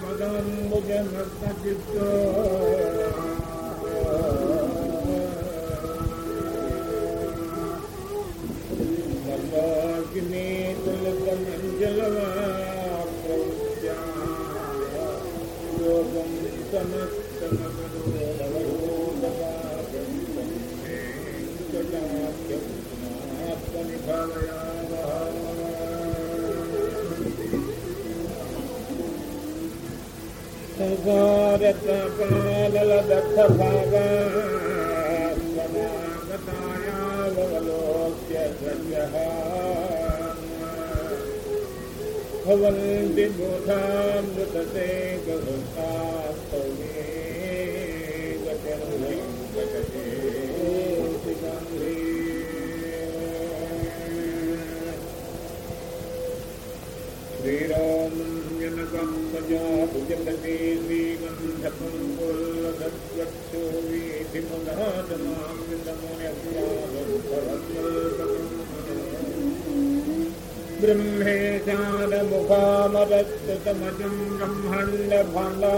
Bhagavan Bhagavan Bhagavan Bhagavan Bhagavan Bhagavan संसारतपालदत्तभागात्मनागतायावलोक्य द्रव्यः भवन्ति बोधामृतते गहृतास्तौ मे गतिर्वयं गतते शिगन्धे श्रीरामञ्जनकं प्रजाभुजपते श्रीगन्धपुङ्गुल्लसद्वक्षो वक्षो ब्रह्मेशानमुखामरस्तमजम् ब्रह्मण्डभाण्डा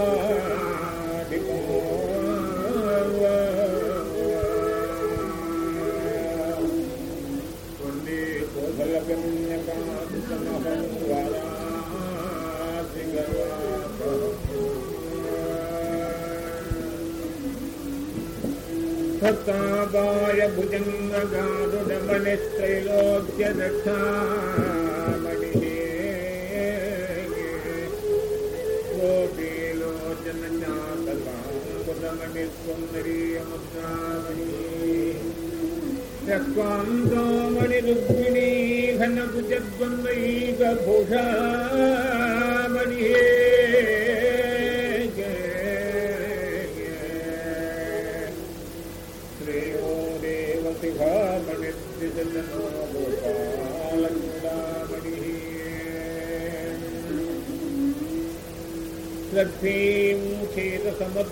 भुजङ्गगारुडमनित्रैलोक्यदक्षामणिः गोपीलोचनजातकाङ्कुदमणिसुन्दरीयमुद्रामणिः रक्वान्तामणिरुक्मिणी घनभुजद्वन्द्वैकभूषामणिः जनो लक्ष्मीं खेदसमुद्रराजतनयाम्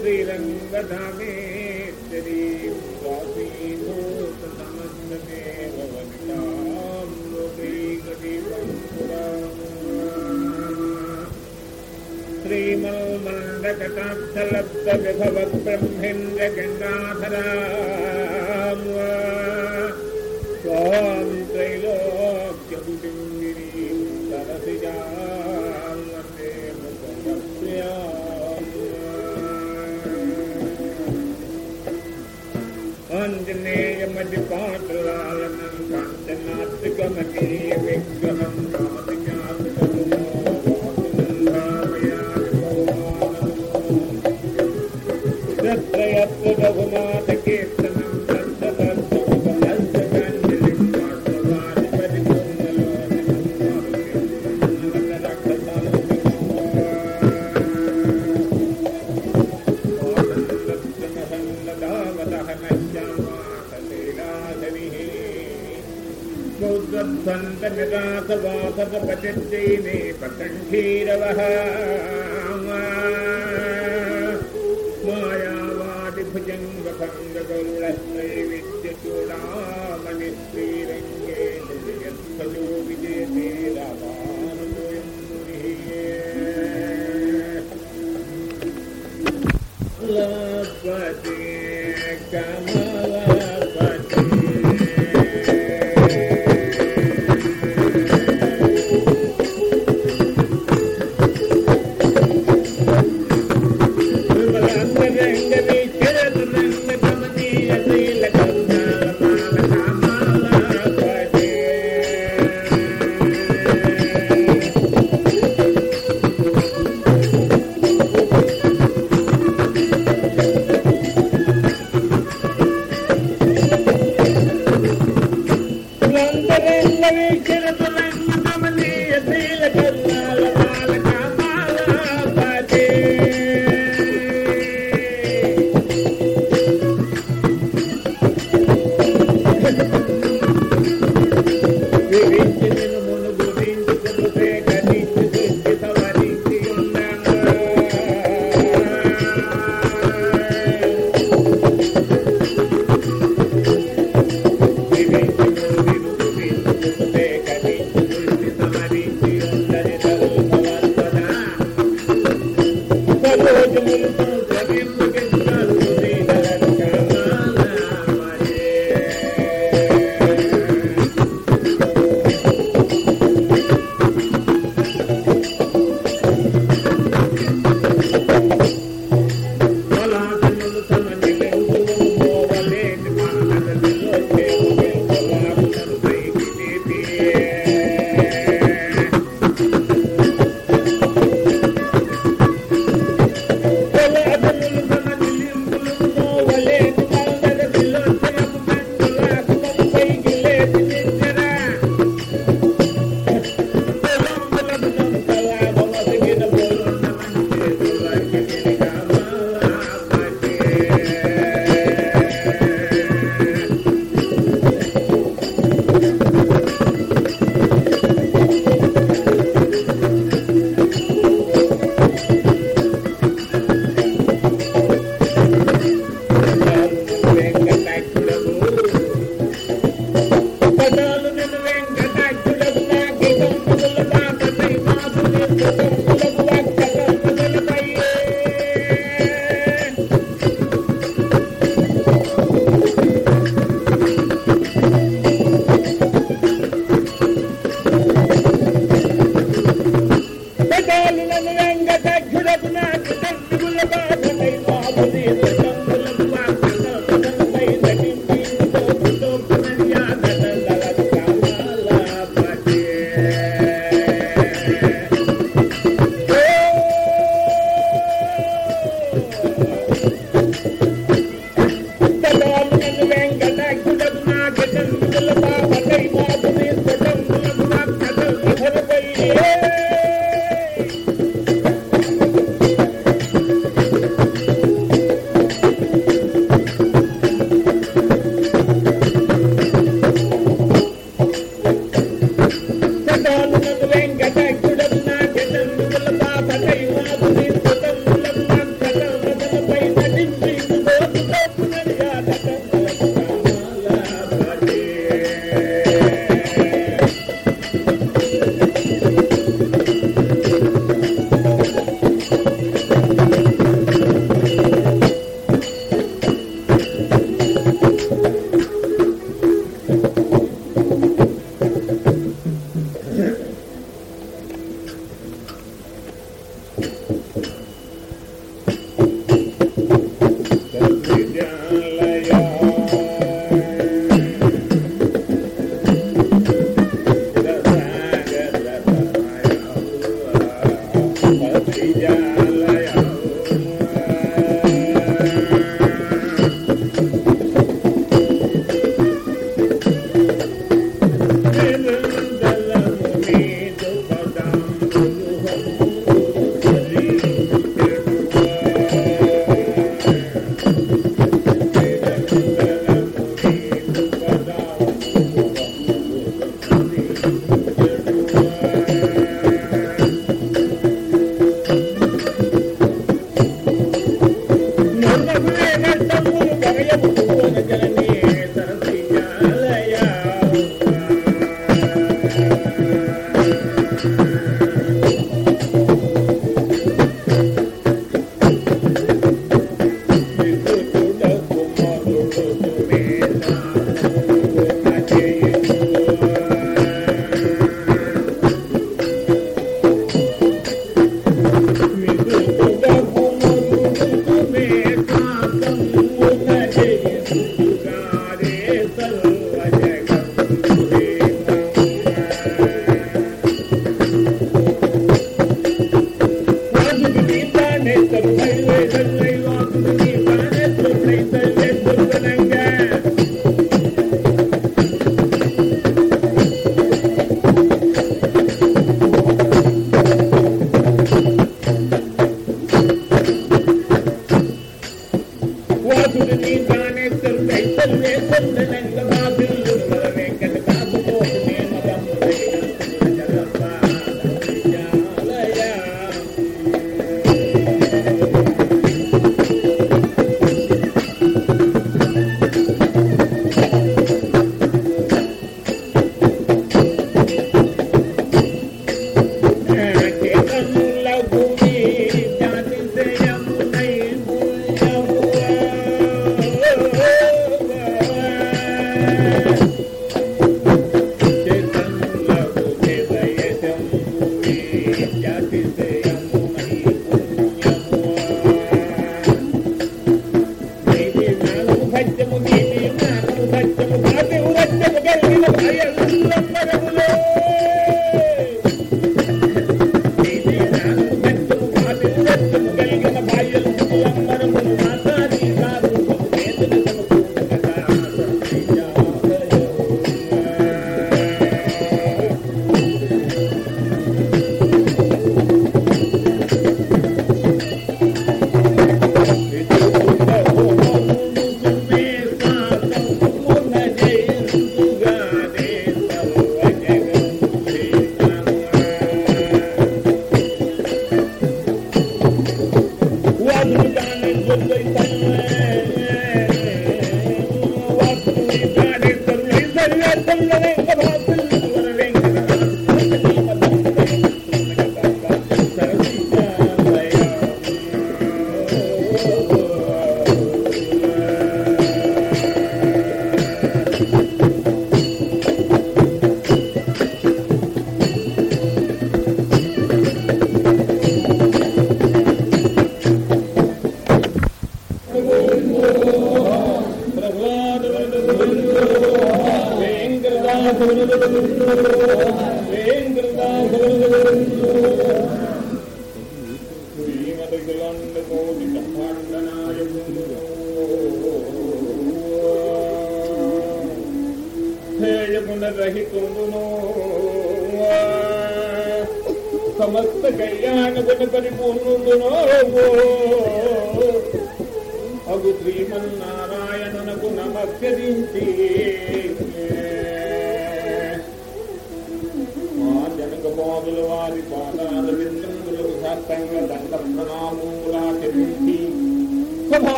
श्रीरङ्गधामेश्वरी। विभवत्ब्रह्मेन्द्रगण्डाधराम् वा त्वां त्रैलोक्यकुटिम्बिनीं सरसिजां वंदे आञ्जनेयमतिपात्रलालनं काञ्चनात्रिकमतीयविग्रहं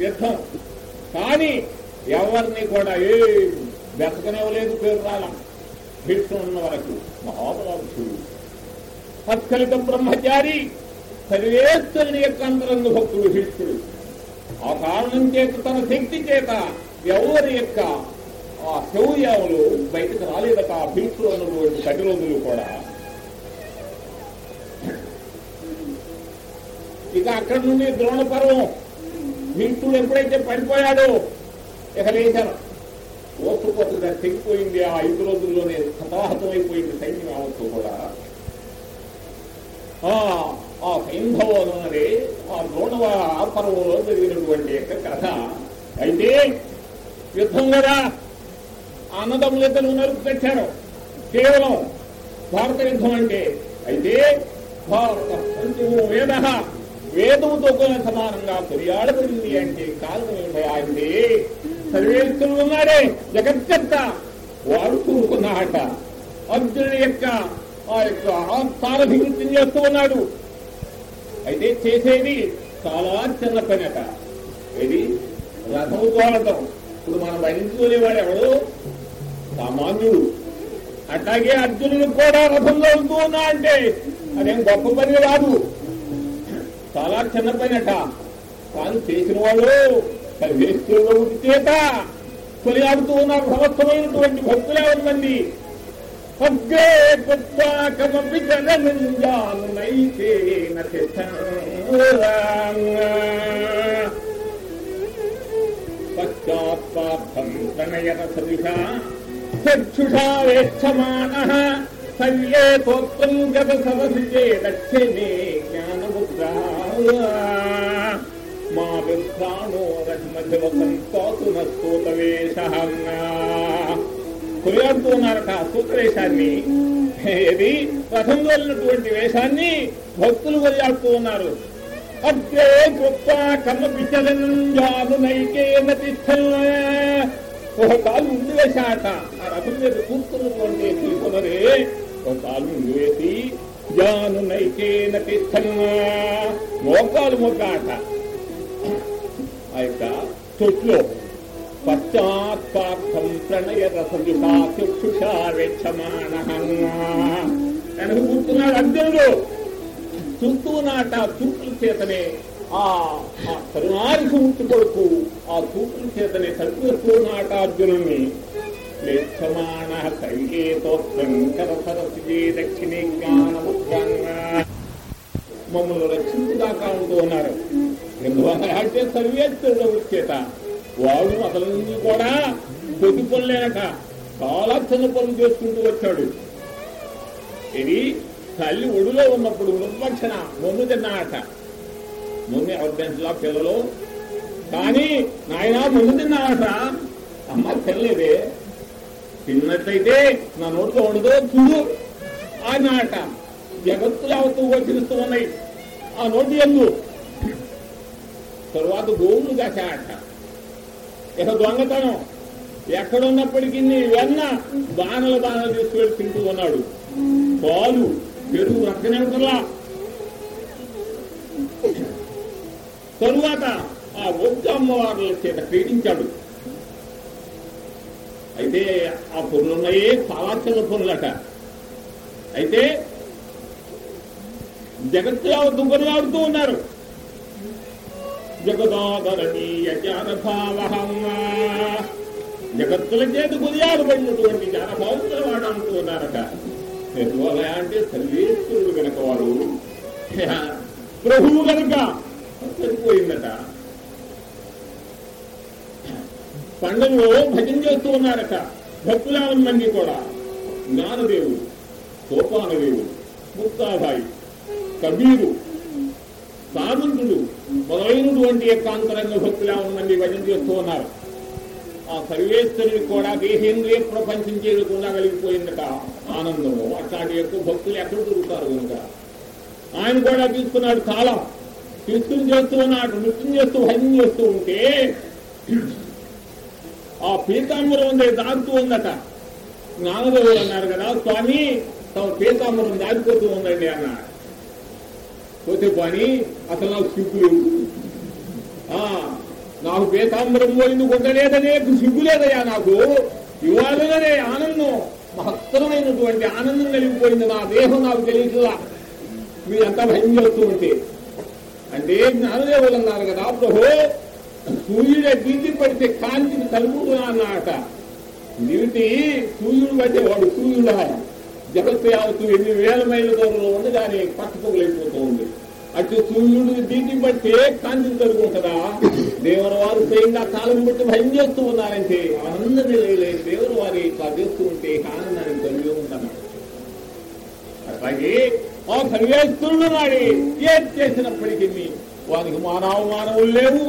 యుద్ధం కానీ ఎవరిని కూడా ఏ బెతకనివ్వలేదు పేరు రాల భీష్ముడు ఉన్న వరకు మహాబలాభిషుడు సత్కలిత బ్రహ్మచారి సర్వేశ్వరుని యొక్క అంతరంగ భక్తుడు భీష్ముడు ఆ కారణం చేత తన శక్తి చేత ఎవరి యొక్క ఆ శౌర్యములు బయటకు రాలేదట. ఆ భీష్ముడు అన్నటువంటి పది రోజులు కూడా. ఇక అక్కడి నుండి ద్రోణ పర్వం భీష్ముడు ఎప్పుడైతే పడిపోయాడో ఇక లేచారు. ఓసుకొట్టుగా తెగిపోయింది ఆ ఐదు రోజుల్లోనే హతాహతమైపోయింది సైన్యం యావత్తు కూడా. ఆ ఆ సైంధవం అన్నది ఆ ద్రోణవ పర్వంలో జరిగినటువంటి యొక్క కథ. అయితే యుద్ధం కదా. అన్నదమ్ములు ఇద్దరు నరుకు తెచ్చారు. కేవలం భారత యుద్ధం అంటే అయితే భారత పంచమో వేద వేదముతో కూడా సమానంగా కొరియాడబడింది అంటే కారణం ఏమిటి సర్వేశ్వరుడు ఉన్నాడే జగత్కర్త వాడు కూరుకున్నాడట అర్జునుడి యొక్క ఆ యొక్క సారథివృత్తిని చేస్తూ ఉన్నాడు. అయితే చేసేది చాలా చిన్న పని అట ఇది రథము తోలటం ఇప్పుడు మనం భరించుకునేవాడు ఎవడు? సామాన్యుడు. అట్లాగే అర్జునుడు కూడా రథంలో ఉంటూ ఉన్నా అంటే అదేం గొప్ప పని కాదు. చాలా చిన్న పని కానీ చేసిన వాడు సర్వేశ్వరుడు చేత కొనియాడుతూ ఉన్నారు సమస్తమైనటువంటి భక్తులే ఉందండి అగ్రే పశ్చాత్పార్థం ప్రణయన సదృశా చక్షుషా సవ్యే తోత్వం గత సవసిజే దక్షిణే జ్ఞానముద్రా. మా విభ్రాణో రఘుమధ్యవసంతోతు నస్తూతవేషహంగా కొనియాడుతూ ఉన్నారట సూత్రవేషాన్ని ఏది రథంలో వెళ్ళినటువంటి వేషాన్ని భక్తులు కొనియాడుతూ ఉన్నారు అద్దే గొప్ప కమ్మ పిచ్చలను నైకేన ఒక కాలు ఉండి వేశాట ఆ రథం మీద కూర్చున్నటువంటి తీసుకున్నదే ఒక కాలు ఉండి వేసి జాను తిష్టన్నా మోకాలు మొక్కాట ఆ యొక్క తొట్లో పశ్చాత్పార్థం ప్రణయ రసజుషా వెచ్చమాన వెనక కూర్చున్నాడు అర్జునుడు. చుట్టూ నాట చూపుల చేతనే ఆ కరుణారికి ముట్టు కొడుకు ఆ చూపుల చేతనే సర్వేస్తూ నాట అర్జునుణ్ణి. లేచ్చమాన సంకేతోత్తంకర సరస్వే దక్షిణే మమ్మల్ని రక్షించుదాకా ఉంటూ ఉన్నారు ఎందువల్ల అంటే సర్వేశ్వరుడు చేత వాడు అతని కూడా కొద్ది పనులేనట చాలా చిన్న పనులు చేసుకుంటూ వచ్చాడు ఇది తల్లి ఒడిలో ఉన్నప్పుడు నిర్వక్షణ మొన్ను తిన్నాట మొన్న ఎవరి పిల్లలు కానీ నాయన ముందు తిన్నాడట అమ్మ తినలేదే తిన్నట్లయితే నా నోట్లో ఉండదో చూడు. ఆ నాట జగత్తులు అవతూ గోచరిస్తూ ఉన్నాయి ఆ నోటి ఎందు తరువాత గోవులు కాశాట ఇక దొంగతనం. ఎక్కడున్నప్పటికీ వెన్న బాణలు బాణలు తీసుకువెళ్ళి తింటూ ఉన్నాడు. పాలు పెరుగు రక్కనెవతలా తరువాత ఆ ఒక్క అమ్మవార్ల చేత పీడించాడు. అయితే ఆ పనులున్నాయే చాలా చిన్న పనులట అయితే జగత్తులో దుబ్బలాడుతూ ఉన్నారు. జగదాదరణీయ జానభావహమ్మ జగత్తుల చేత కొనియాడబడినటువంటి జ్ఞానభావంతో వాడు అంటూ ఉన్నారట. అంటే సర్వేశ్వరుడు కనుక వాడు. ప్రభువు కనుక సరిపోయిందట. పండుగలో భజన చేస్తూ ఉన్నారట. భక్తులావన్ మంది కూడా. జ్ఞానదేవుడు సోపానదేవుడు ముక్తాబాయి కబీరు సామంతుడు మొదలైనటువంటి యొక్క అంతరంగ భక్తులావన్ మంది భజన చేస్తూ ఉన్నారు. ఆ సర్వేశ్వరుడు కూడా దేహేంద్రియ ప్రపంచం చేయకుండా కలిగిపోయిందట. ఆనందము అట్లాంటి యొక్క భక్తులు ఎక్కడ దొరుకుతారు కనుక? ఆయన కూడా తీసుకున్నాడు కాలం. తీసుకుని చేస్తూ ఉన్నాడు నృత్యం చేస్తూ భజన చేస్తూ ఉంటే ఆ పీతాంబరం ఉంది దాటుతూ ఉందట. జ్ఞానదేవుడు అన్నారు కదా స్వామి తమ పీతాంబరం దాటిపోతూ ఉందండి అన్నారు పోతే పని అసలు నాకు సిగ్గులు నాకు పీతాంబరం పోయింది కొట్టలేదనే సిగ్గు లేదయ్యా నాకు. ఇవాళనే ఆనందం మహత్తరమైనటువంటి ఆనందం కలిగిపోయింది నా దేహం నాకు తెలియట్లా. మీరంతా భయం చేస్తూ ఉంటే. అంటే జ్ఞానదేవులు అన్నారు కదా ప్రభు సూర్యుడే దీన్ని పడితే కాంతిని కలుగుతున్నా అన్నమాట నీటి సూర్యుడు పడితే వాడు సూర్యుడు. జగత్తు యావత్తు ఎన్ని వేల మైళ్ళ దూరంలో ఉంది దాని పట్టుకోలేకపోతూ ఉంది. అటు సూర్యుడు దీన్ని బట్టే కాంతిని కలుగుంటుందా దేవుని వారు స్వయంగా కాలం బట్టి భయం చేస్తూ ఉన్నారంటే ఆనందమే లేదు దేవుడు వారి ఇట్లా చేస్తూ ఉంటే ఆనందాన్ని కలిగి ఉంటాను అట్లాగే ఆ సర్వేశ్వరుడు ఏం చేసినప్పటికీ వారికి మానవ మానవులు లేవు.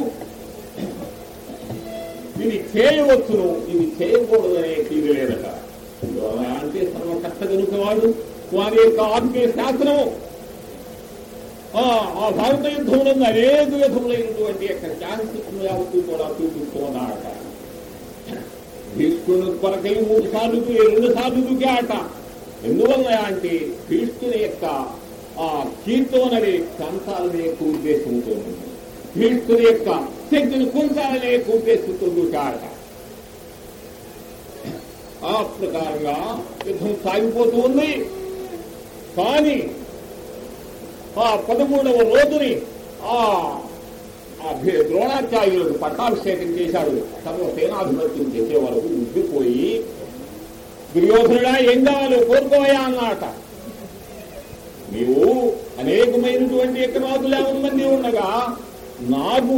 ఇది చేయవచ్చును. ఇది చేయకూడదనే తీరు లేదట అంటే సర్వకర్త కనుక వాడు వారి యొక్క ఆత్మీయ శాసనము. ఆ భారత యుద్ధంలో అనేక విధములైనటువంటి యొక్క శాంతిత్వం యావత్తు కూడా చూపిస్తూ ఉన్నాడట భీష్ముడు కొరకై మూడు సార్లు రెండు సార్లు దుకాట. ఎందువల్ల అంటే భీష్ముని యొక్క ఆ కీర్తనని కంచాలనే ఎక్కువ ఉద్దేశంతో భీష్ముని యొక్క శక్తిని కుంచాలనే ఎక్కువ ఆ ప్రకారంగా యుద్ధం సాగిపోతూ ఉంది. కానీ ఆ పదమూడవ రోజుని ఆ ద్రోణాచార్యులకు పట్టాభిషేకం చేశాడు. సర్వ సేనాధిపత్యం చేసే వరకు ఉద్దిపోయి దుర్యోధనుడా ఏం కావాలి? కోరుకోయా అన్నమాట నీవు అనేకమైనటువంటి ఎకరాదులు ఉందని మంది ఉండగా నాకు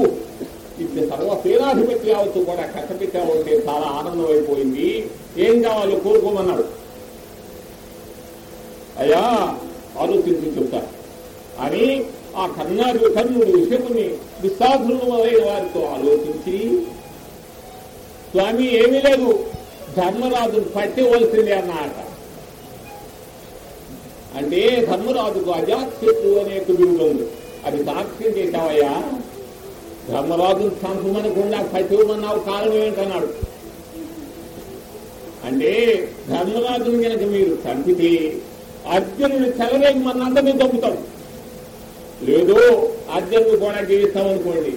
ఇప్పుడు సర్వ సేనాధిపతి అవుతూ కూడా కట్టపెట్టావంటే చాలా ఆనందం అయిపోయింది ఏం కావాలో? కోరుకోమన్నాడు అయ్యా ఆలోచించి చెప్తారు అని ఆ కర్ణాడు కర్ణుడు శకుని దుస్సాధులు మొదలైన వారితో ఆలోచించి స్వామి ఏమీ లేదు. ధర్మరాజును పట్టవలసిందే అన్నమాట అంటే ధర్మరాజుకు అజాత్శత్రు అనే ఒక బిరుదు ఉంది. అది సాక్ష్యం చేశావయ్యా. ధర్మరాజును చంపమనకుండా పట్టవమన్నావు కారణం ఏంటన్నాడు? అంటే ధర్మరాజుని కనుక మీరు చంపితే అర్జునుడు చెలరేగమన్నందరినీ చంపుతాడు లేదు అర్జునుడు కూడా జీవిస్తామనుకోండి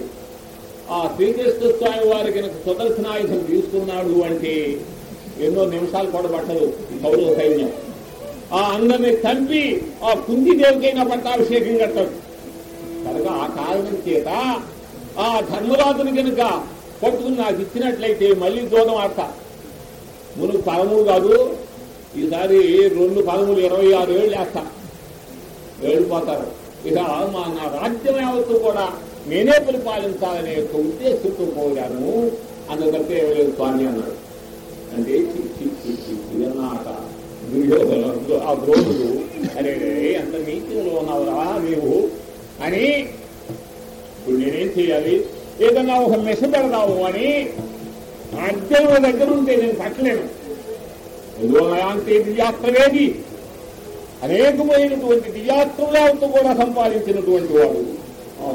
ఆ శ్రీకృష్ణ స్వామి వారి కనుక సుదర్శనాయుధం తీసుకున్నాడు అంటే ఎన్నో నిమిషాలు కూడా పట్టదు కౌరవ సైన్యం. ఆ అందరిని చంపి ఆ కుంతిదేవికైనా పట్టాభిషేకం కట్టాడు కనుక ఆ కారణం చేత ఆ ధర్మరాజుని కనుక పట్టుకుని నాకు ఇచ్చినట్లయితే మళ్ళీ దూరం ఆడతా మునుగు పదమూడు కాదు ఈసారి రెండు పదమూడు ఇరవై ఆరు ఏళ్ళు వేస్తా వెళ్ళిపోతారు. ఇక మా నా రాజ్యం యావత్తు కూడా నేనే పరిపాలించాలనే యొక్క ఉద్దేశంతో పోయాను. అందుకంటే ఏమలేదు స్వామి అన్నాడు. అంటే చి, చి, ఆ ద్రోణుడు అరే అంత ఎంత నీతిలో ఉన్నావురా నీవు. అని ఇప్పుడు నేనేం చేయాలి? ఏదన్నా ఒక మెస పెడదాము అని అర్జునుల దగ్గర ఉంటే నేను పట్టలేను ఎందువల్లంటే దివ్యాస్త్రవేది అనేకమైనటువంటి దివ్యాస్త్రములతో కూడా సంపాదించినటువంటి వాడు. ఆ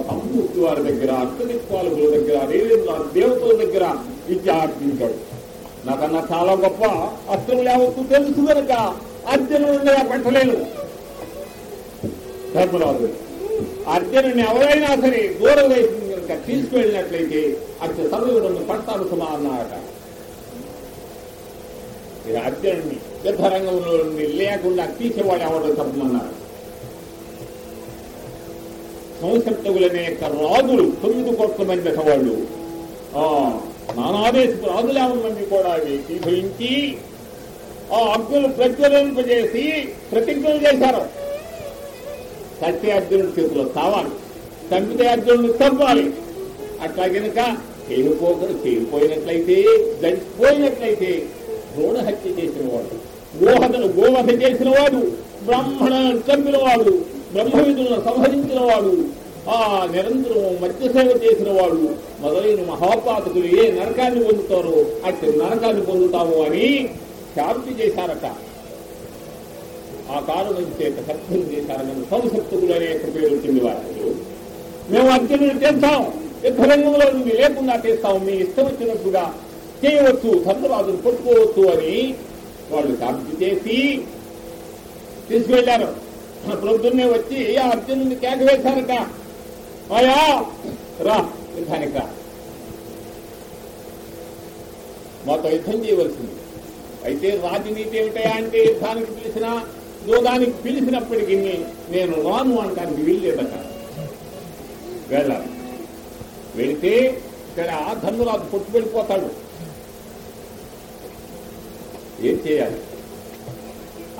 వారి దగ్గర అర్థదిక్పాలకుల దగ్గర దేవేంద్ర దేవతల దగ్గర విద్య ఆర్జించాడు నాకన్నా చాలా గొప్ప అస్త్రములు యావత్తు తెలుసు కనుక అర్జునుడిని పెట్టలేను. ధర్మరాజు. అర్జునుని ఎవరైనా సరే దూరం వేసి కనుక తీసుకువెళ్ళినట్లయితే అతి సమయంలో పడతాను సుమా అన్నాడట ఇది అర్జునుడిని యుద్ధరంగంలో నుండి లేకుండా తీసేవాడు ఎవడో చెప్పమన్నారు. సంసప్తగులనే యొక్క రాజులు తొమ్మిది కోట్ల మంది వాళ్ళు నానాదేశపు రాజులు యాభై మంది కూడా ఏకీభవించి ఆ అగ్గులు ప్రజ్వలింపజేసి ప్రతిజ్ఞలు చేశారు. తట్టి అర్జునుడి చేతిలో తావాలి చంపితే అర్జునుడు చంపాలి. అట్లా గనుక చేయకపోక చేయకపోయినట్లయితే గడిచిపోయినట్లయితే ద్రోణ హత్య చేసిన వాడు గోహతను గోవధ చేసిన వాడు బ్రాహ్మణులను చంపిన వాడు బ్రహ్మవిధులను సంహరించిన వాడు ఆ నిరంతరం మధ్యసేవ చేసిన వాడు మొదలైన మహాపాతకులు ఏ నరకాన్ని పొందుతారో అట్టి నరకాన్ని పొందుతాము అని శాంతి చేశారట. ఆ కారణం చేత సత్యం కారణం సంసప్తులు పేరు వచ్చింది వారికి మేము అర్జునుడు చేస్తాం. యుద్ధరంగంలో నుండి లేకుండా చేస్తాం మీ ఇష్టం వచ్చినట్టుగా చేయవచ్చు ధర్మరాజును కొట్టుకోవచ్చు అని వాళ్ళు శాంతి చేసి తీసుకువెళ్ళారు. ప్రొద్దున్నే వచ్చి ఆ అర్జునుడిని కేక వేశారట ఆయా రా యుద్ధానికి రా. మాతో యుద్ధం చేయవలసింది. అయితే రాజనీతి ఏమిటయా అంటే యుద్ధానికి పిలిచినా యోగానికి పిలిచినప్పటికీ నేను రాను అంటానికి వీల్లేదట. వెళ్ళాలి వెళితే ఇక్కడ ధర్మరాజు పొట్టు వెళ్ళిపోతాడు. ఏం చేయాలి?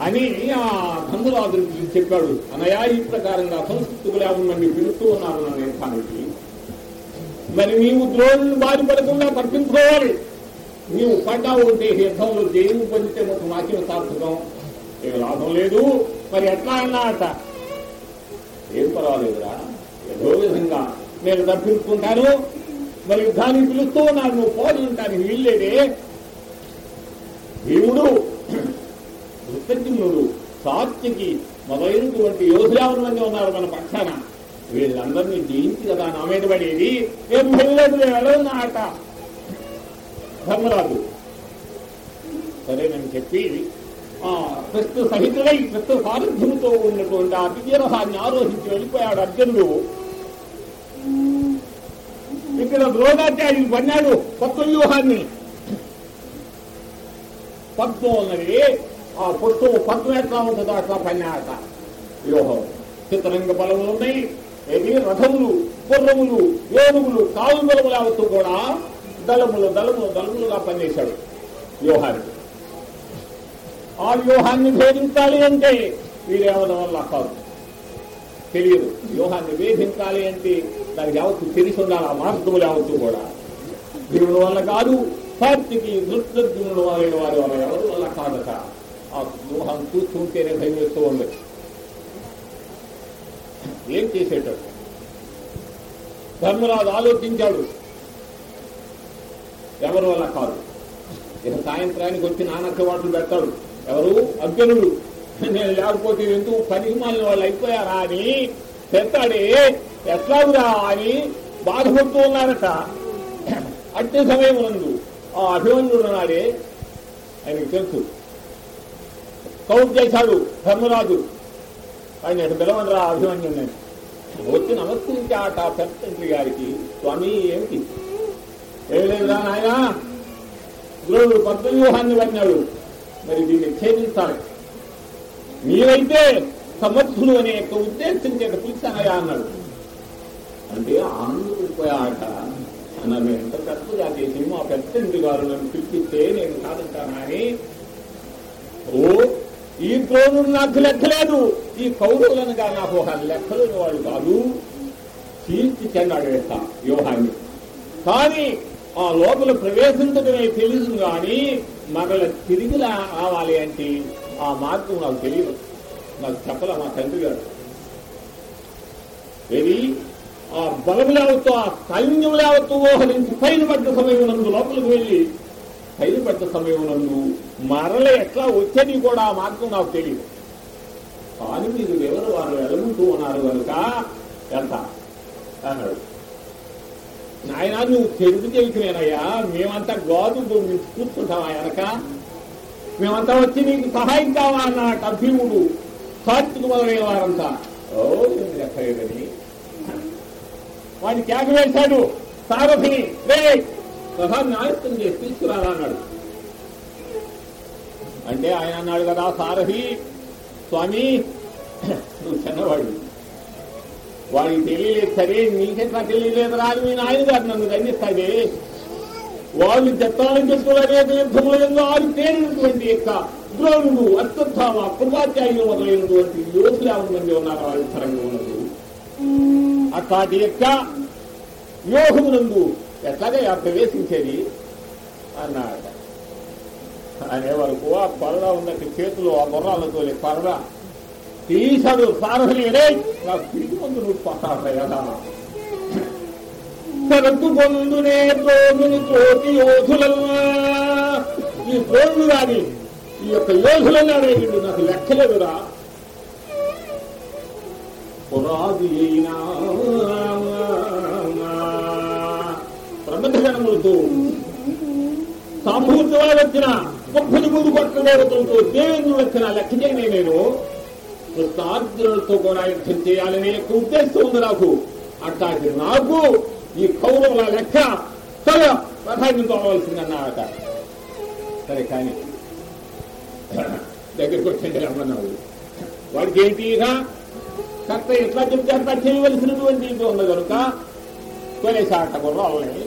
అని ఆ ధర్మరాజు చెప్పాడు. అనయా ఈ ప్రకారంగా సంస్కృతులు ఎవరిని పిలుస్తూ ఉన్నారు నేను యుద్ధానికి మరి నీవు ద్రోణుని బాధపడకుండా తప్పించుకోవాలి. నీవు పడ్డావు ఉంటే యుద్ధంలో జైలు పొందితే ఒక వాక్యం సార్థకం. ఇక లాభం లేదు మరి ఎట్లా అన్నాట ఏం పర్వాలేదురా ఏదో విధంగా నేను తప్పించుకుంటాను మరి యుద్ధానికి పిలుస్తూ ఉన్నాను నువ్వు పోదంటానికి వీల్లేదే. భీముడు కృతజ్ఞుడు సాత్యకి మొదలైనటువంటి యోధులు మంది ఉన్నారు మన పక్షాన? వీళ్ళందరినీ జయించి కదా నా మీద పడేది. ఏం భయలేదు వెళ్ళదు ఆట ధర్మరాజు సరేనని చెప్పి క్రిస్తు సహితుడై క్రిస్తు సారథ్యముతో ఉన్నటువంటి ఆ దివ్యరసాన్ని ఆరోహించి వెళ్ళిపోయాడు అర్జునుడు. ఇక్కడ ద్రోణాచార్యుడు పన్నాడు కొత్త వ్యూహాన్ని పద్మం ఉన్నది ఆ పుష్పము పద్మం ఎట్లా ఉంటుందో అట్లా పన్నాట వ్యూహం చిత్రంగ బలములు ఉన్నాయి ఏది రథములు గుర్రములు ఏనుగులు కాలు బలములు కూడా దళములు దళములు దళములుగా పనిచేశాడు వ్యూహానికి. ఆ వ్యూహాన్ని భేదించాలి అంటే వీరేమడం వల్ల కాదు. తెలియదు. వ్యూహాన్ని వేధించాలి అంటే దానికి యావత్తు తెలిసి ఉండాలి ఆ మార్గములు యావత్తు కూడా. దేవుడు వల్ల కాదు సాత్వికి దృష్టజ్ఞుడు వారైన వారి వల్ల ఎవరి వల్ల కాదట? ఆ వ్యూహం చూస్తుంటేనే భయం వేస్తూ ఉంది ఏం చేసేటట్టు ధర్మరాజు ఆలోచించాడు. ఎవరి వల్ల కాదు? ఇక సాయంత్రానికి వచ్చి నానక్క వాటిని పెడతాడు. ఎవరు? అర్జునుడు. నేను లేకపోతే ఎందుకు? పనికి మాలిన వాళ్ళు అయిపోయారా అని పెడతాడే ఎట్లాగురా అని బాధపడుతూ ఉన్నారట. అట్టి సమయం నందు ఆ అభిమన్యుడు నాడే ఆయనకు తెలుసు. కౌంట్ చేశాడు ధర్మరాజు. ఆయన ఇటు పిలవనరా అభిమన్యుని వచ్చి నమస్కరించాట పెద్దంత్రి గారికి. స్వామి ఏమిటి? ఏం లేదురా నాయన. ద్రోణుడు పద్మవ్యూహాన్ని పడినాడు మరి దీన్ని ఛేదించాలి మీరైతే సమర్థులు అనే యొక్క ఉద్దేశం చేత పిలిచానయా అన్నాడు. అంటే ఆనందపడిపోయాట నన్ను ఎంత తప్పుగా చేసి మా పెద్దంటి గారు నన్ను పిలిపిస్తే నేను కాదంటానని ఓ ఈ ద్రోణుడు నాకు లెక్కలేదు. ఈ కౌరవులనగా నాకు ఒక లెక్కలేని వాడు కాదు. తీర్చి చెన్నాడు వేస్త వ్యూహాన్ని. కానీ ఆ లోపల ప్రవేశించడమే తెలుసు కానీ మరల తిరిగి రావాలి అంటే ఆ మార్గం నాకు తెలియదు. నాకు చెప్పలే మా తండ్రి గారు? ఏది? ఆ బలము లేవత్తు ఆ సైన్యం లేవత్తు ఓహరించి పైన పడ్డ సమయం నందు లోపలికి వెళ్ళి పైన పడ్డ సమయం నందు మరల ఎట్లా వచ్చేది కూడా ఆ మార్గం నాకు తెలియదు. కానీ మీరు ఎవరు వారు ఎలుగుతూ ఉన్నారు కనుక ఎంత? అన్నాడు. నాయన నువ్వు తెలుగు తెలిసినేనయ్యా మేమంతా గాదు కూర్చుంటావా వెనక? మేమంతా వచ్చి నీకు సహాయం కావాలన్నట భీముడు సాత్విక మొదలైన వారంతా ఓ నేను ఎక్కలేదని వాడిని త్యాగ వేశాడు. సారథిని రే! రథాన్ని ఆయుత్తం చేసి తీసుకురాలా అన్నాడు. అంటే ఆయన అన్నాడు కదా సారథి స్వామి నువ్వు చిన్నవాడు వాడికి తెలియలేదు సరే నీకెట్లా తెలియలేదు రాని మీ నాయనగారు నన్ను దండిస్తాడే. వాళ్ళు చెప్తానని చెప్తున్నారు యుద్ధములంగా ఆరు తేలినటువంటి యొక్క ద్రోణుడు అత్యుత్థామ కృపాచార్యులు మొదలైనటువంటి యోగులు యాభై మంది ఉన్నారు వారి తరంగా ఉన్నది అట్లాంటి యొక్క వ్యూహమునందు ఎట్లాగా ప్రవేశించేది అన్నాడు అనేవరకు ఆ పరద ఉన్నట్టు చేతులు ఆ బుర్రాలతో పరద తీశాడు సారథి నా తిరిగి ముందు నువ్వు పట్టాడయా సరత్తు పొందునే ద్రోణుని తోటి యోధులల్లా ఈ ద్రోణుడు కానీ ఈ యొక్క యోధులన్నాడే వీళ్ళు నాకు లెక్కలేదురా పురాది అయినా ప్రబంధగణములతో సాంభూతివాడు వచ్చిన ముప్పది మూడు కొట్ల దేవతలతో దేవేంద్రుడు వచ్చిన లెక్క చేయనే నేను కృష్ణార్జునులతో కూడా యుద్ధం చేయాలనే యొక్క ఉద్దేశం ఉంది నాకు. అట్లాంటి నాకు ఈ కౌరవుల లెక్క సరే రథాన్ని తోవలసిందన్నాడట సరే కానీ దగ్గరికి వచ్చింది రమ్మన్నాడు వాడికి ఏంటిగా కర్త ఎట్లా చెప్తే అట్లా చేయవలసినటువంటి ఇది ఉంది కనుక. కొనేసాట గుర్రాలని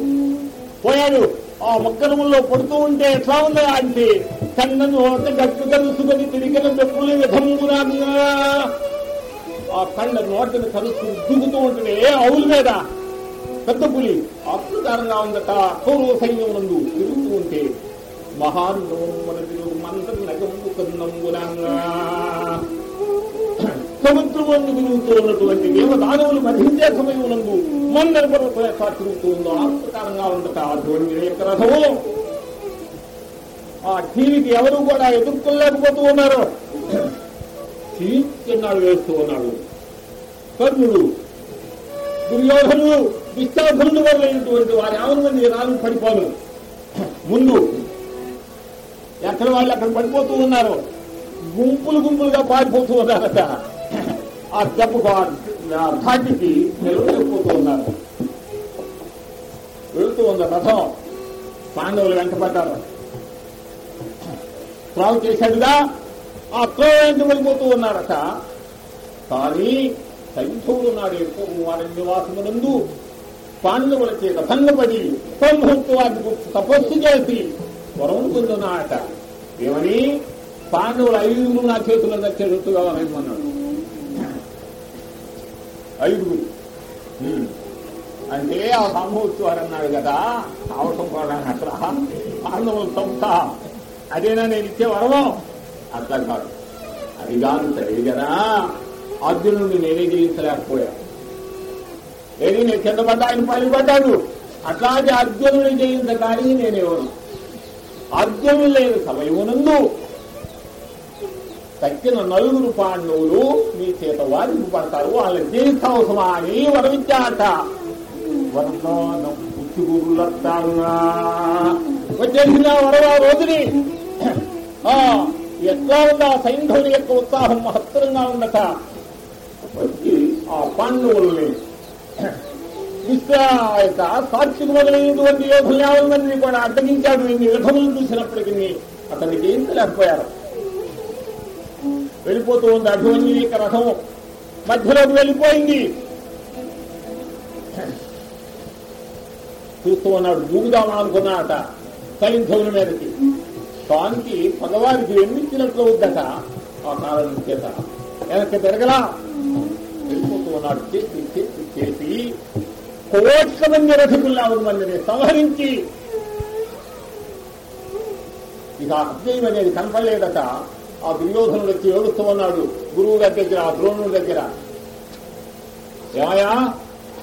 పోయాడు. ఆ వక్రములో పడుతూ ఉంటే ఎట్లా ఉందా అంటే కన్నను గట్టు కలుసుకొని తిరిగిన మెప్పులు విధముగా ఆ కళ్ళ నోటిని కలుసుకుని దిగుతూ ఉంటుంది ఏ అవుల మీద పెద్ద పులి అద్భుతంగా ఉందట కౌరవ సైన్యం నందు తిరుగుతూ ఉంటే మహాన్ నోమన తిరుగు మంత్రం నగము కన్నంగునంగా సముద్రమందు తిరుగుతూ ఉన్నటువంటి దేవదానవులు మధించే సమయం నందు మందర పర్వతం ఎట్లా తిరుగుతూ ఉందో అద్భుతంగా ఉండట అటువంటి యొక్క రథము. ఆ టీవీకి ఎవరు కూడా ఎదుర్కొనలేకపోతూ ఉన్నారు. చీస్తున్నాడు వేస్తూ ఉన్నాడు. కర్ణుడు దుర్యోధనుడు విశ్వాసములు వల్లైనటువంటి వారి యావన మంది రాను పడిపోను. ముందు ఎక్కడ వాళ్ళు అక్కడ పడిపోతూ ఉన్నారు? గుంపులు గుంపులుగా పారిపోతూ ఉన్నారట. ఆ దెబ్బకు ఆ ధాటికి నిలవలేకపోతూ ఉన్నారు వెళుతూ ఉన్న రథం పాండవులు వెంటపడ్డారు. త్రావు చేశాడుగా ఆ త్రోవ వెంట వెళ్ళిపోతూ ఉన్నారట. కానీ సైంధవుడు నాడు వారి నివాసమునందు పాండవుల చేత భంగపడి సంభూత్వానికి తపస్సు చేసి వరం పొందున్నాడట ఏమని? పాండవులు ఐదుగురు నా చేతుల్లో చెడుతుగా వేయమన్నాడు ఐదుగురు. అంటే ఆ సంభూత్వారు అన్నాడు కదా అవసరం కూడా అక్కడ పాండవులు సంస్థ. అదేనా నేను ఇచ్చే వరమో? అట్లా కాదు. అది కాదు సరే కదా. అర్జునుడిని నేనే జయించలేకపోయా ఏది నేను కింద పడ్డా ఆయన పైన పడ్డాడు. అట్లాగే అర్జునుడిని జయించడానికి నేనేవను అర్జునుడు లేని సమయమునందు తక్కిన నలుగురు పాండవులు మీ చేత వారికి పడతారు వాళ్ళని జయిస్తావసమా అని వరవిద్యాట వరదానం పుచ్చుగురులత్తాంగా వచ్చేసిన వరవా రోజుని? ఆ ఎట్లా ఉందా సైంధవుని యొక్క ఉత్సాహం? మహత్తరంగా ఉండట వచ్చి ఆ పాండవుల్ని విశ్వాయత సాక్షికి మొదలైనటువంటి యోధులు యాభై కూడా అడ్డగించాడు? ఇన్ని రథములు చూసినప్పటికీ అతనికి ఏం లేకపోయారు వెళ్ళిపోతూ ఉంది. అభిమన్యు యొక్క రథం మధ్యలోకి వెళ్ళిపోయింది. చూస్తూ ఉన్నాడు. దూకుదామా అనుకున్నాట సైంధవుల మీదకి. స్వామికి పగవారికి ఎన్నిచ్చినట్లు అవుద్దట ఆ కాలం చేత. వెనక్కి తిరగలా. వెళ్ళిపోతూ ఉన్నాడు. చేసి చేసి చేసి కోట్ల మంది రథకుల్లా మందిని సంహరించి. ఇక అద్వైతం అనేది కనపడలేదట. ఆ దుర్యోధనుడు వచ్చి ఏడుస్తామన్నాడు గురువు గారి దగ్గర ఆ ద్రోణుడి దగ్గర. ఏమయ్యా?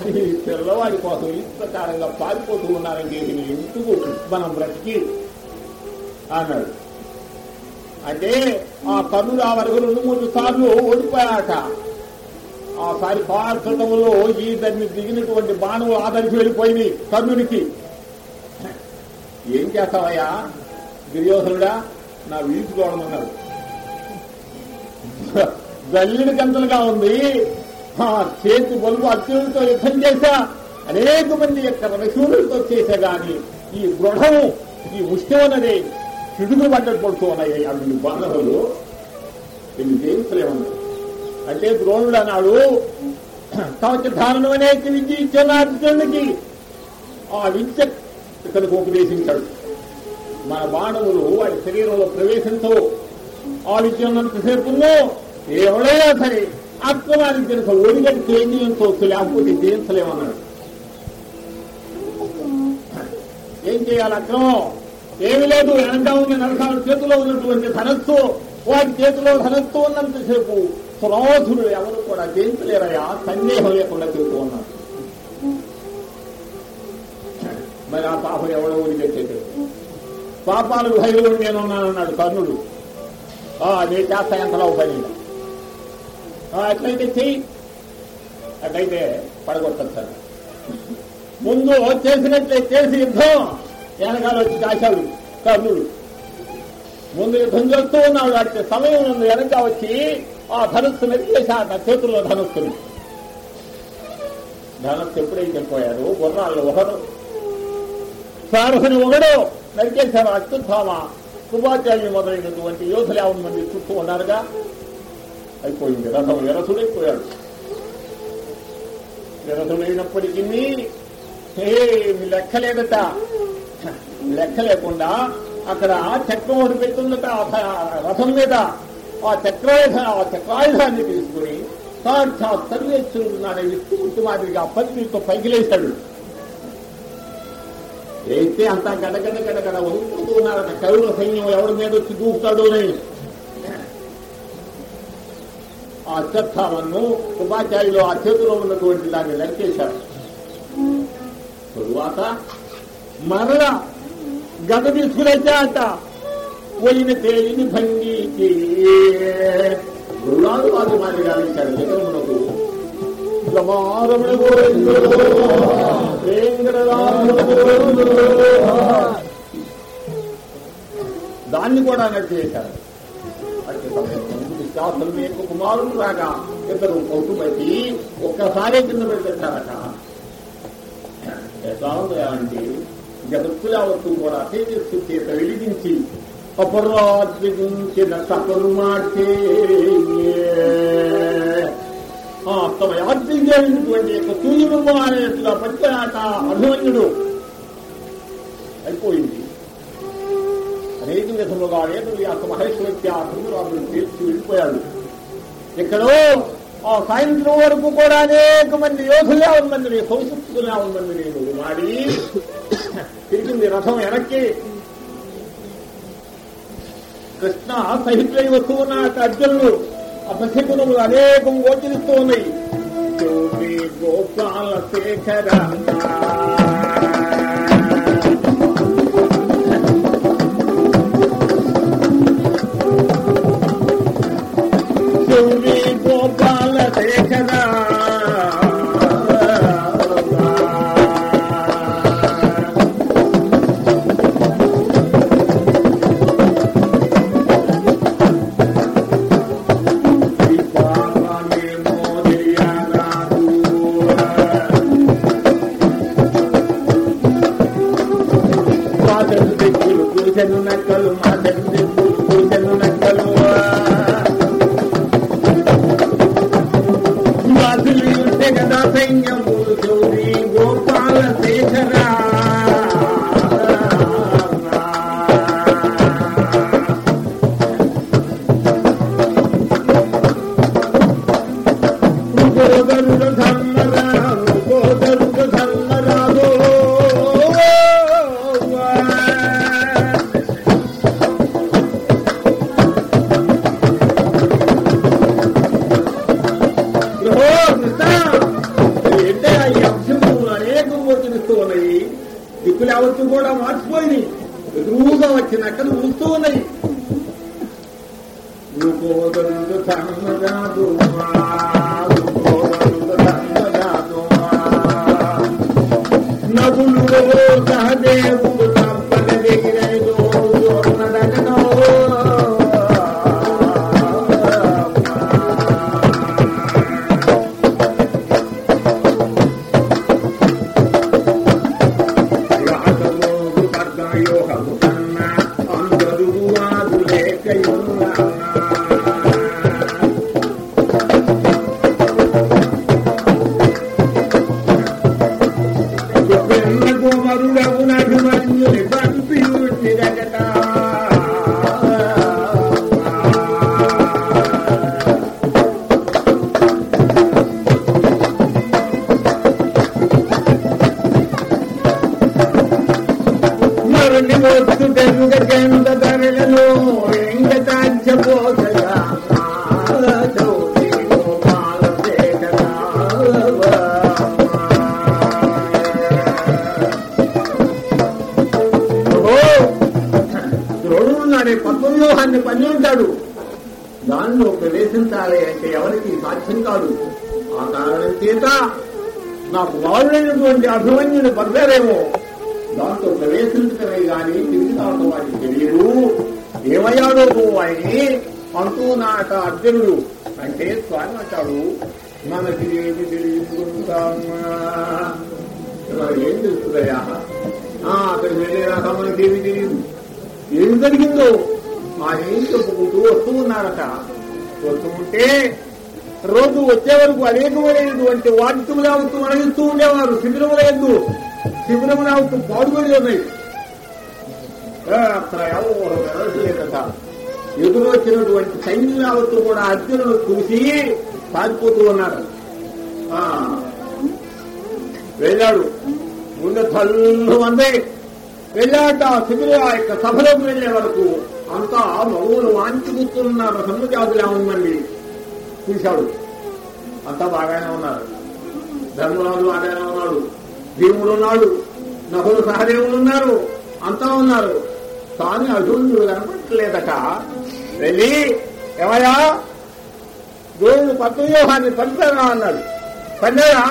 ఈ పిల్లవాడి కోసం ఈ ప్రకారంగా పారిపోతూ ఉన్నారంటే ఇది ఎందుకు మనం బ్రతికి? అన్నాడు. అంటే ఆ కర్ణుడు ఆ వరకు రెండు మూడు సార్లు ఓడిపోయాట ఆ సారి పార్థంలో ఈ దాన్ని దిగినటువంటి బాణువు ఆదరించి వెళ్ళిపోయింది కర్ణుడికి. ఏం చేస్తావయ్యా? దుర్యోధనుడా నా వీసుకోవడమన్నాడు గల్లిడి గంటలుగా ఉంది. చేతి బలుపు అర్జునుడితో యుద్ధం చేశా. అనేక మంది యొక్క రసూలతో చేశా గాని ఈ దృఢము ఈ ముష్టి ఉన్నది చిడుగులు పడ్డట్టు పడుతూ ఉన్నాయి. అవి బాణములు ఇది జయించలేమన్నాడు అంటే ద్రోణుడు అన్నాడు తమకి ధారణం అనేక విద్య ఇచ్చాను అర్జునుడికి. ఆ విద్య ఇతనికి ఉపదేశించాడు. మన బాణములు వాడి శరీరంలో ప్రవేశించవు ఆ విద్య ఎవడైనా సరే ఆత్మవారికి తెలుసు ఒడిగట్టి తేజీయంతో లేకపోతే జయించలేమన్నాడు ఏం చేయాలి అక్రమం ఏమి లేదు వెనక ఉంది నరసాల చేతిలో ఉన్నటువంటి ధనస్సు వాటి చేతిలో ధనస్సు ఉన్నంతసేపు క్రోధులు ఎవరు కూడా జయించలేరయా సందేహం లేకుండా తిరుగుతూ ఉన్నారు మరి ఆ పాపం ఎవడో ఊరికెట్టేది పాపాలు భయంలో నేనున్నానన్నాడు కర్ణుడు. ఆ చేస్తా ఎంతలో పని అట్లయితే చెయ్యి అట్లయితే పడగొట్టచ్చు ముందు చేసినట్లే చేసి యుద్ధం. వెనకాల వచ్చి కాశాడు కర్ణుడు. ముందు యుద్ధం చేస్తూ ఉన్నాడు. అట్టే సమయం ముందు వెనక వచ్చి ఆ ధనుస్సు నెరిగేశాట చేతుల్లో ధనుస్సుని. ధనస్సు ఎప్పుడైతే పోయారు గుర్రాళ్ళు ఒకడు. సారథుని ఒకడు నరికేశారు అత్యుత్థామ కృపాచార్య మొదలైనటువంటి యోధులు యాభై మంది చుట్టూ ఉన్నారుగా. అయిపోయింది. రథం నిరసుడైపోయాడు. నిరసుడైనప్పటికీ ఏమి లెక్కలేదట. లెక్క లేకుండా అక్కడ చక్రం ఒకటి పెట్టుందట రథం మీద. ఆ చక్రాయుధ ఆ చక్రాయుధాన్ని తీసుకుని సాక్షాత్ సర్వేశ్వరుడు విష్ణుమూర్తి మాదిరిగా పదితో పైకి లేశాడు అయితే అంతా గడగడ గడగడ వణుకుతూ ఉన్నారట కరుణ సైన్యం ఎవరి మీద వచ్చి దూకుతాడు అని ఆ అశ్వత్థామను ఉపాధ్యాయులు ఆ చేతిలో ఉన్నటువంటి దాన్ని లెక్కేశారు. తరువాత మరల గద తీసుకునైతే అంట. పోయిన తేలిని భంగికి. గురువారు వారు మాది గావించాడు జగన్మునకు సమారమణ దాన్ని కూడా నడిచేశారు శాస్త్రం యొక్క కుమారుడు రాగా ఇద్దరు పౌటుబట్టి ఒక్కసారి కింద పెట్టారట ఎట్లా ఉందంటే జగత్తులవత్తు కూడా తేజస్సు చేత వెలిగించి అపరాధించిన సకరు మాటే తమ యాత్రికమైనటువంటి యొక్క సూర్యుడు అనేట్టుగా పట్టాట అభిమన్యుడు అయిపోయింది అనేక విధములుగా అనేక వ్యాస మహేశ్వరి ఆ ధృతరాజును తీర్చి వెళ్ళిపోయాడు ఎక్కడో ఆ సాయంత్రం వరకు కూడా అనేక మంది యోధులే ఉందండి సంశక్తులే ఉందండి నేను వాడి తిరిగింది రథం వెనక్కి కృష్ణ సహితులై వస్తూ ఉన్నట్టు అర్జునుడు. అపశకునములు అనేకం గోచరిస్తూ ఉన్నాయి. గోపాల శేఖర వస్తు ధరలను వెంకటాచపోసగా చౌరి పద్మవ్యూహాన్ని పని ఉంటాడు. దానిలో ప్రవేశించాలి అంటే ఎవరికి సాధ్యం కాదు. ఆ కారణం చేత నాకు బాలుడైనటువంటి అభిమన్యుని పడ్డారేమో దాంతో ప్రవేశించడమే గాని తిరిగి రావడం వాడికి తెలియదు? ఏమయ్యాడో నువ్వు అని అంటూ నాట అర్జునుడు అంటే స్వామి అంటాడు మనకి ఏమి తెలియదుకుంటామా ఏం తెలుస్తుందయ్యా? అక్కడికి వెళ్ళేదాకా మనకి ఏమి తెలియదు. ఏం జరిగిందో ఆయన చెప్పుకుంటూ వస్తూ ఉన్నారట. వస్తూ ఉంటే రోజు వచ్చే వరకు అనేకమైనటువంటి వాటితులు యావత్తు మరణిస్తూ ఉండేవారు. శిబిరములందు శిబిరములు యావత్తు పాడుబడి ఉన్నాయి. ఆ, అక్కడ ఎవరు ఎదురు వచ్చినటువంటి సైన్యం కూడా అర్జునుడు చూసి పారిపోతూ ఉన్నారు ఆ, వెళ్ళాడు. ముందు తల్లు మంది వెళ్ళాట శిబిర ఆ యొక్క సభలోకి వెళ్ళే వరకు అంతా మగువులు వాంచి కూర్చున్నారు సముజాతులు ఏముందండి? చూశాడు. అంతా బాగానే ఉన్నారు ధర్మరాజు బాగానే ఉన్నాడు. భీముడు ఉన్నాడు. నహులు సహదేవులు ఉన్నారు. అంతా ఉన్నారు. కానీ అర్జునుడు కనపడలేదట వెళ్ళి ఏమయ్యా? దేవుడు పద్మవ్యూహాన్ని పంపారా అన్నాడు. పన్నారా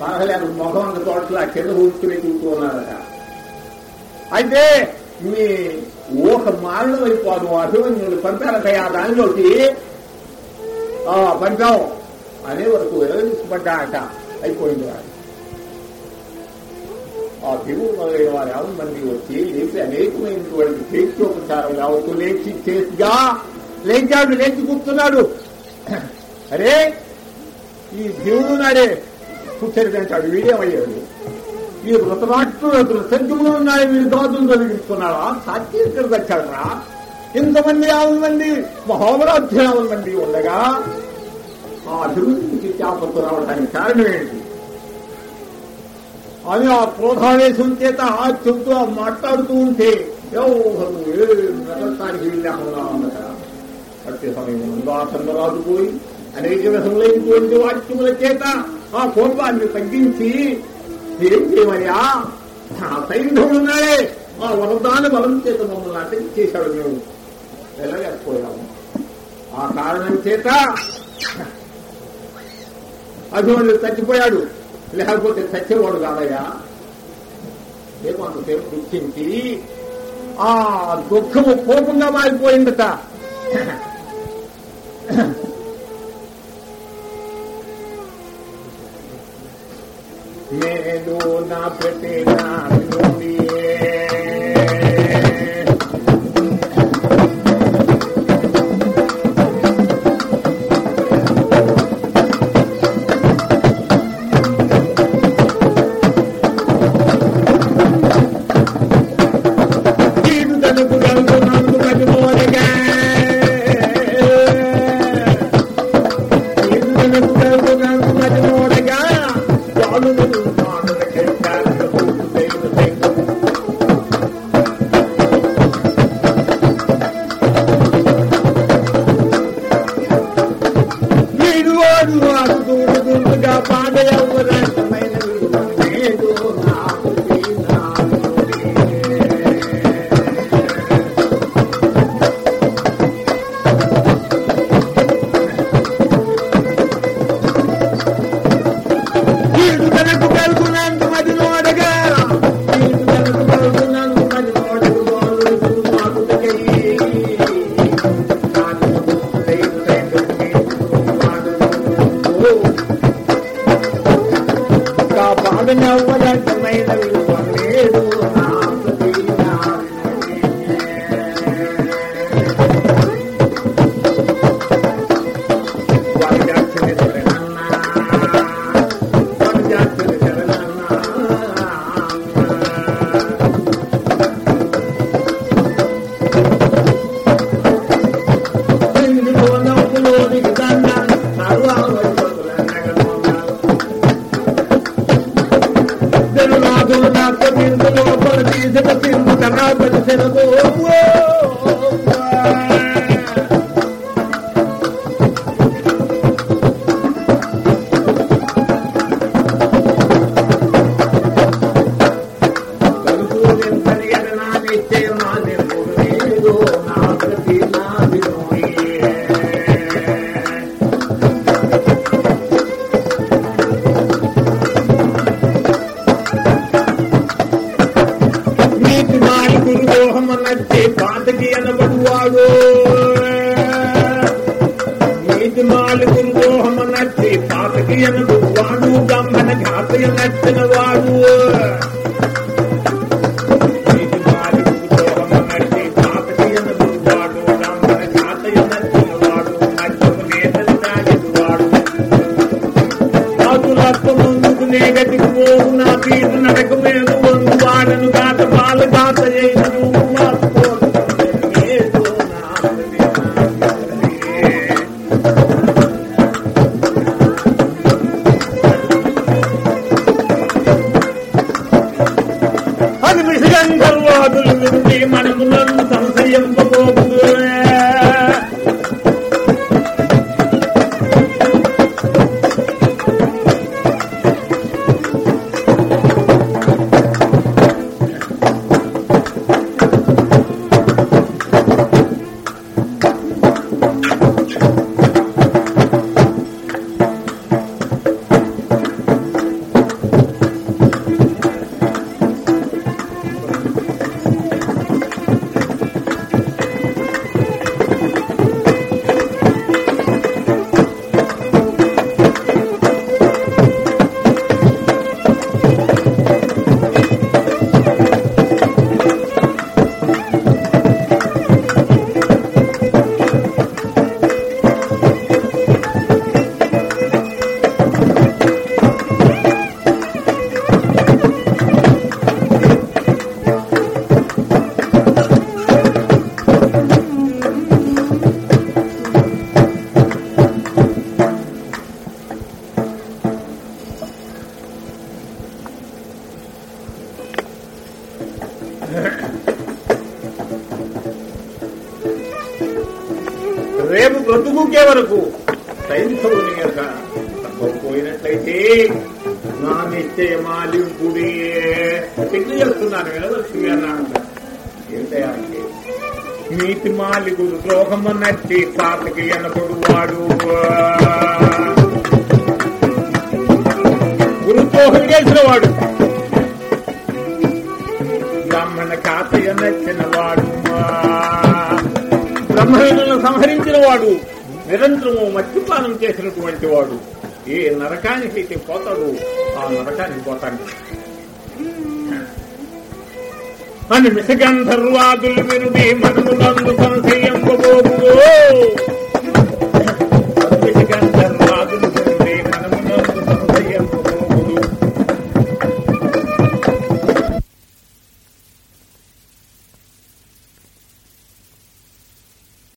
పర్వాలేదు మొహం అంత తోటలా కింద కూర్చుని కూర్చున్నారట. అయితే మీ ఊహ మారణం అయిపోదు అభిమన్యుడు పంపారటయా దానిలోకి. ఆ పంపాం. అనే వరకు విరమించబడ్డాట అయిపోయింది వాడు. ఆ దేవుడు మొదలైన వారు యాభై మంది వచ్చి లేచి అనేకమైనటువంటి ప్రేక్షోపచారం యావత్తు లేచి చేసిగా లేచాడు లేచి కూర్చున్నాడు. అరే ఈ దేవుడు నాడే కూర్చొని తింటాడు వీడేమయ్యాడు? ఈ వృతరాష్ట్రుడు సంఖ్యములు ఉన్నాయి వీడు దోతులు తొలగించుకున్నాడా సాక్షి ఇక్కడ తెచ్చాడరా ఇంతమంది యాభై మంది మహోమరాధ్య మంది ఉండగా ఆ అభివృద్ధికి చేపత్తు రావడానికి కారణం ఏంటి? అని ఆ క్రోధావేశం చేత ఆ చెబుతూ ఆ మాట్లాడుతూ ఉంటే ఎవరు ఏ నగతానికి వెళ్ళకుండా ఉండగా అట్టి సమయంలో ఆ చంద్రరాజు అనేక విధములైనటువంటి వాక్యముల చేత ఆ కోపాన్ని తగ్గించి ఏం చేయమయ్యా ఆ సైన్యం ఉన్నాడే ఆ వరదాన బలం చేత మమ్మల్ని అంటే చేశాడు మేము వెళ్ళలేకపోయాము ఆ కారణం చేత అభిమన్యుడు చచ్చిపోయాడు. లేకపోతే చచ్చేవాడు కాదయ్యా? ఏమో అంతసేపు దుఃఖించి ఆ దుఃఖము కోపంగా మారిపోయిందట. నేను నా ప్రతి ఆ పోతాను అని మిసగంధర్వాదులు వినుడి మనములందు